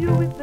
You with